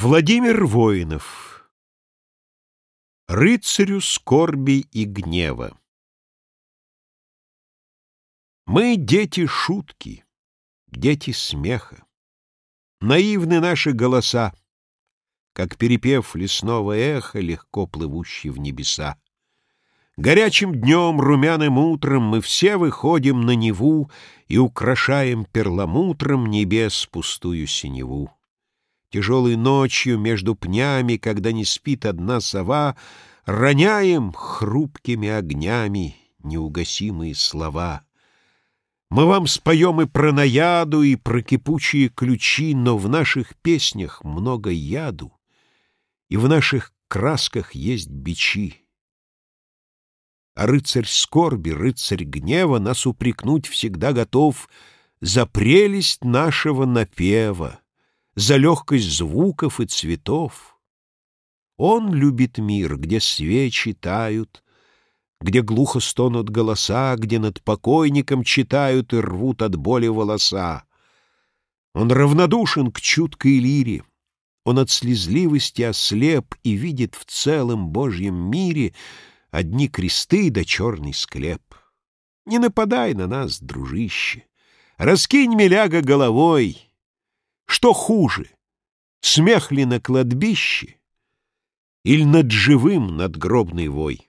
Владимир Воинов Рыцарю скорби и гнева Мы дети шутки, дети смеха. Наивны наши голоса, Как перепев лесного эха, Легко плывущий в небеса. Горячим днем, румяным утром Мы все выходим на Неву И украшаем перламутром Небес пустую синеву. Тяжелой ночью между пнями, Когда не спит одна сова, Роняем хрупкими огнями Неугасимые слова. Мы вам споем и про наяду, И про кипучие ключи, Но в наших песнях много яду, И в наших красках есть бичи. А рыцарь скорби, рыцарь гнева Нас упрекнуть всегда готов За прелесть нашего напева за легкость звуков и цветов. Он любит мир, где свечи тают, где глухо стонут голоса, где над покойником читают и рвут от боли волоса. Он равнодушен к чуткой лире, он от слезливости ослеп и видит в целом Божьем мире одни кресты да черный склеп. Не нападай на нас, дружище, раскинь, миляга, головой — что хуже, смех ли на кладбище или над живым надгробный вой?